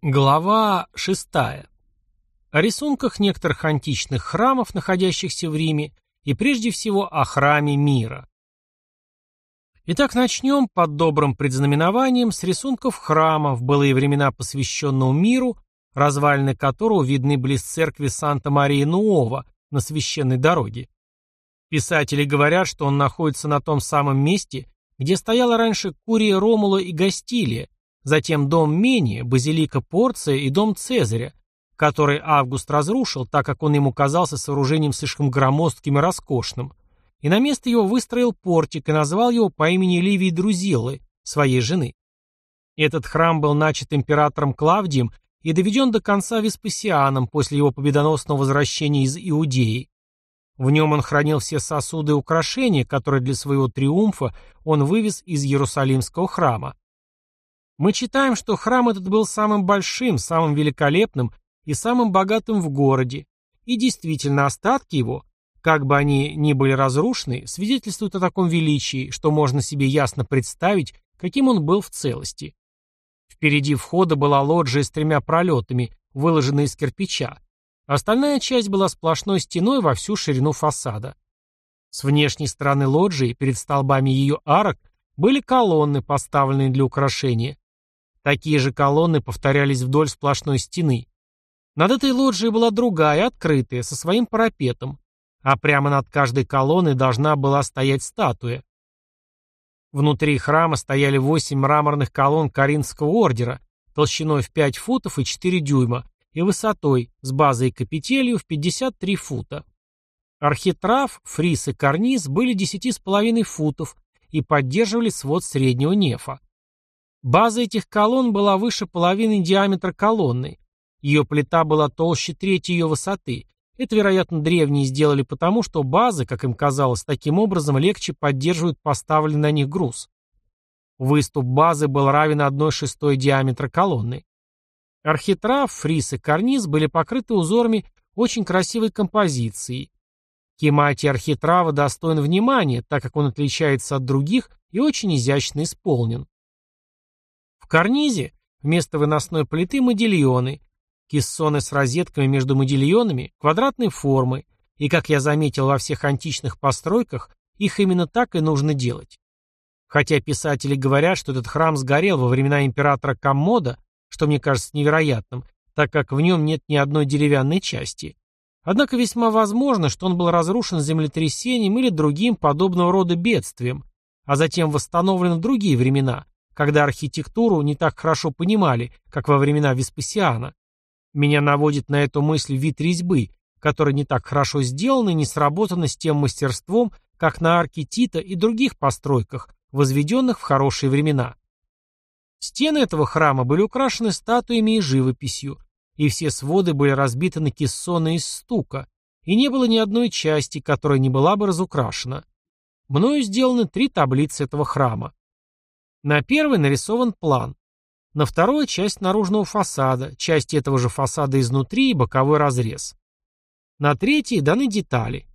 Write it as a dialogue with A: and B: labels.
A: Глава 6. О рисунках некоторых античных храмов, находящихся в Риме, и прежде всего о храме мира. Итак, начнем под добрым предзнаменованием с рисунков храма в былые времена посвященного миру, развалины которого видны близ церкви Санта-Мария-Нуова на священной дороге. Писатели говорят, что он находится на том самом месте, где стояла раньше Курия Ромула и Гастилия, затем дом Мения, базилика Порция и дом Цезаря, который Август разрушил, так как он ему казался сооружением слишком громоздким и роскошным, и на место его выстроил портик и назвал его по имени Ливии Друзилы, своей жены. Этот храм был начат императором Клавдием и доведен до конца Веспасианом после его победоносного возвращения из Иудеи. В нем он хранил все сосуды и украшения, которые для своего триумфа он вывез из Иерусалимского храма. Мы читаем, что храм этот был самым большим, самым великолепным и самым богатым в городе, и действительно остатки его, как бы они ни были разрушены, свидетельствуют о таком величии, что можно себе ясно представить, каким он был в целости. Впереди входа была лоджия с тремя пролетами, выложенная из кирпича. Остальная часть была сплошной стеной во всю ширину фасада. С внешней стороны лоджии, перед столбами ее арок, были колонны, поставленные для украшения, Такие же колонны повторялись вдоль сплошной стены. Над этой лоджией была другая, открытая, со своим парапетом, а прямо над каждой колонной должна была стоять статуя. Внутри храма стояли восемь мраморных колонн Каринского ордера, толщиной в 5 футов и 4 дюйма, и высотой, с базой и капителью, в 53 фута. Архитрав, фриз и карниз были 10,5 футов и поддерживали свод среднего нефа. База этих колонн была выше половины диаметра колонны. Ее плита была толще трети ее высоты. Это, вероятно, древние сделали потому, что базы, как им казалось, таким образом легче поддерживают поставленный на них груз. Выступ базы был равен 1 шестой диаметра колонны. Архитрав, фриз и карниз были покрыты узорами очень красивой композиции. Кемати архитрава достоин внимания, так как он отличается от других и очень изящно исполнен. Карнизе вместо выносной плиты модильоны, кессоны с розетками между модильонами, квадратной формы, и, как я заметил во всех античных постройках, их именно так и нужно делать. Хотя писатели говорят, что этот храм сгорел во времена императора Коммода, что мне кажется невероятным, так как в нем нет ни одной деревянной части. Однако весьма возможно, что он был разрушен землетрясением или другим подобного рода бедствием, а затем восстановлен в другие времена, когда архитектуру не так хорошо понимали, как во времена Веспасиана. Меня наводит на эту мысль вид резьбы, которая не так хорошо сделана и не сработана с тем мастерством, как на арке Тита и других постройках, возведенных в хорошие времена. Стены этого храма были украшены статуями и живописью, и все своды были разбиты на кессоны из стука, и не было ни одной части, которая не была бы разукрашена. Мною сделаны три таблицы этого храма. На первой нарисован план. На второй – часть наружного фасада, часть этого же фасада изнутри и боковой разрез. На третьей даны детали.